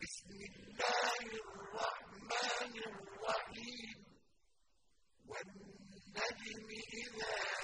بسم الله الرحمن الرحيم والنجم إذا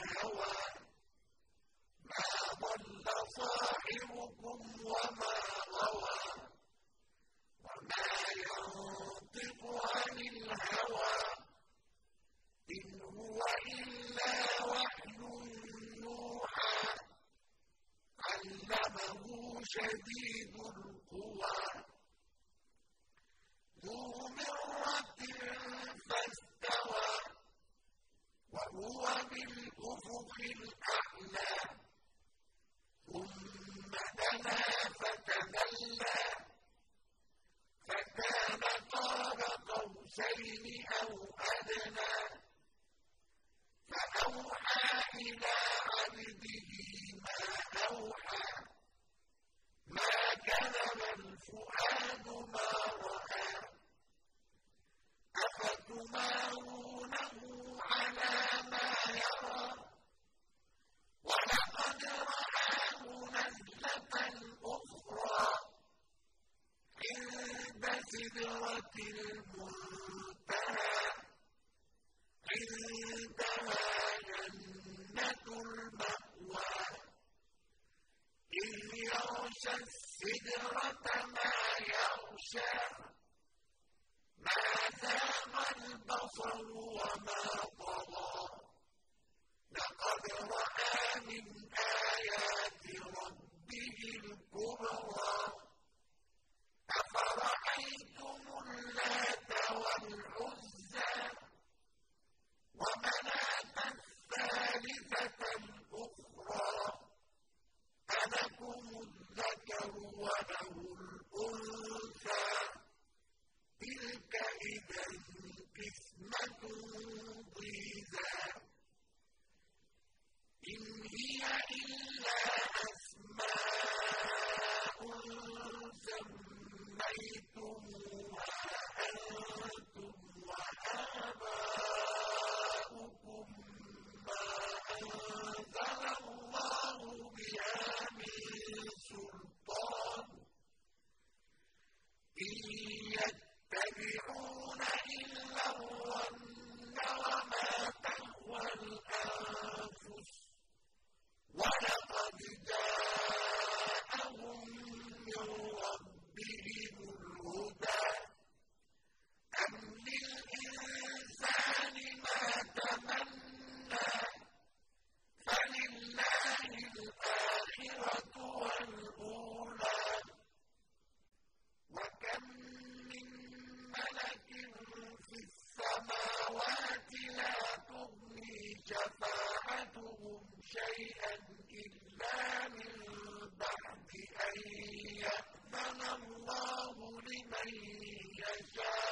الليل أو أدنى فأوحى إلى عبده وَبَصَرُ وَمَا يشاء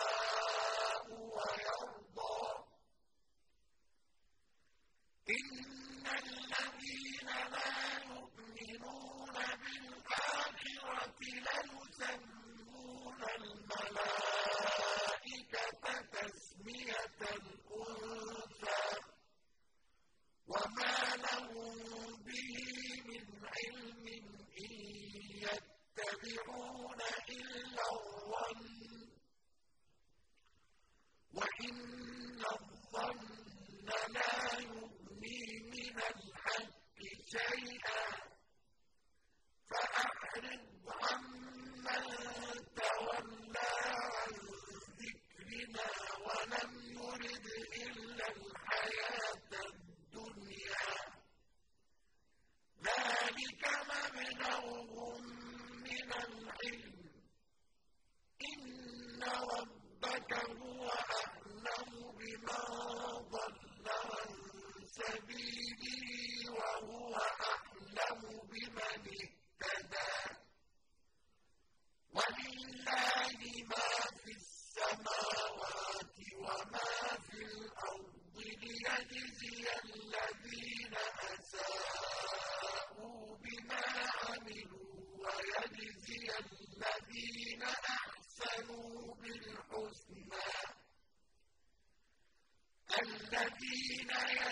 إن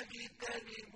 فاجتنبوا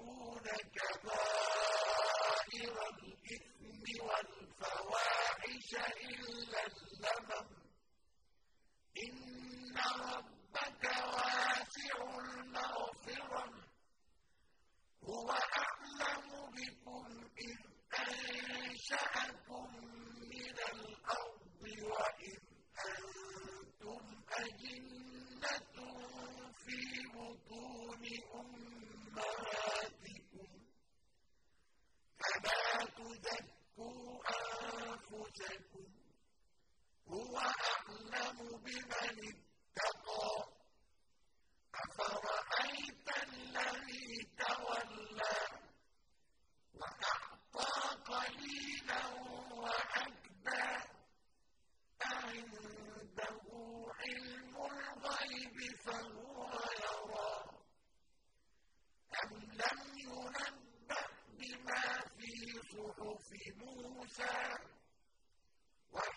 وَقُوا أَنفُسَكُمْ هُوَ أَعْلَمُ بِمَنِ اتَّقَىٰ. أَفَرَأَيْتَ الَّذِي تَوَلَّىٰ وَأَعْطَىٰ قَلِيلًا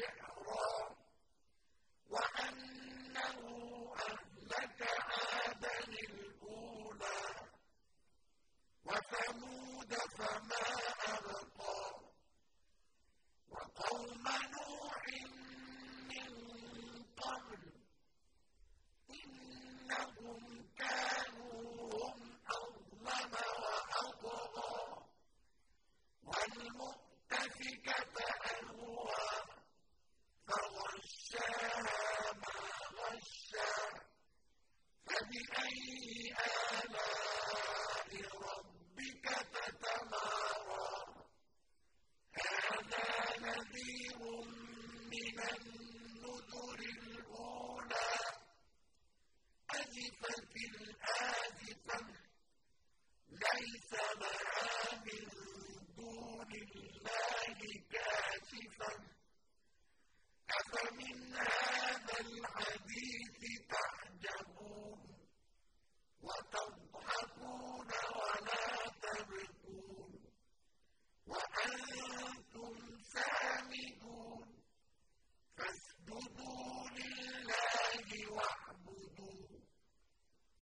الشِّعْرَىٰ وَأَنَّهُ أَهْلَكَ عَادًا الْأُولَىٰ وَثَمُودَ فَمَا